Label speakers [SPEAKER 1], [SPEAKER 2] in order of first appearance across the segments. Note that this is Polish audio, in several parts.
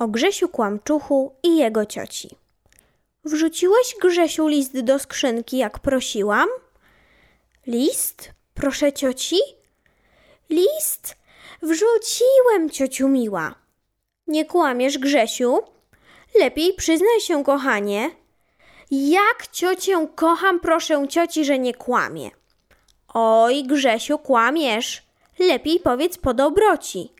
[SPEAKER 1] o Grzesiu Kłamczuchu i jego cioci. Wrzuciłeś, Grzesiu, list do skrzynki, jak prosiłam? List? Proszę cioci? List? Wrzuciłem, ciociu miła. Nie kłamiesz, Grzesiu? Lepiej przyznaj się, kochanie. Jak ciocię kocham, proszę cioci, że nie kłamie. Oj, Grzesiu, kłamiesz. Lepiej powiedz po dobroci.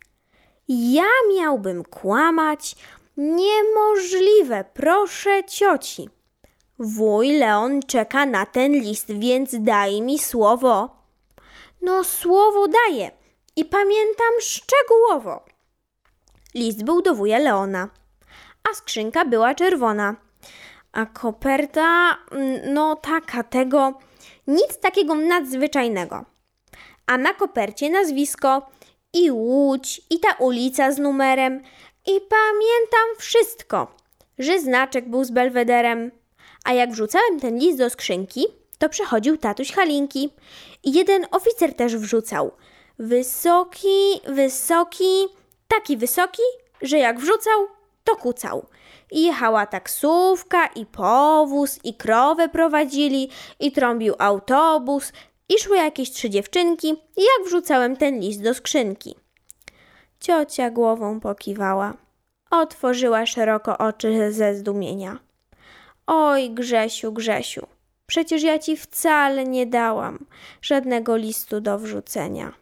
[SPEAKER 1] Ja miałbym kłamać? Niemożliwe, proszę cioci. Wuj Leon czeka na ten list, więc daj mi słowo. No, słowo daję i pamiętam szczegółowo. List był do wuja Leona, a skrzynka była czerwona, a koperta, mm, no taka tego, nic takiego nadzwyczajnego. A na kopercie nazwisko i łódź, i ta ulica z numerem, i pamiętam wszystko, że znaczek był z belwederem. A jak wrzucałem ten list do skrzynki, to przychodził tatuś Halinki i jeden oficer też wrzucał. Wysoki, wysoki, taki wysoki, że jak wrzucał, to kucał. I jechała taksówka, i powóz, i krowę prowadzili, i trąbił autobus, i szły jakieś trzy dziewczynki, jak wrzucałem ten list do skrzynki. Ciocia głową pokiwała. Otworzyła szeroko oczy ze zdumienia. Oj, Grzesiu, Grzesiu, przecież ja ci wcale nie dałam żadnego listu do wrzucenia.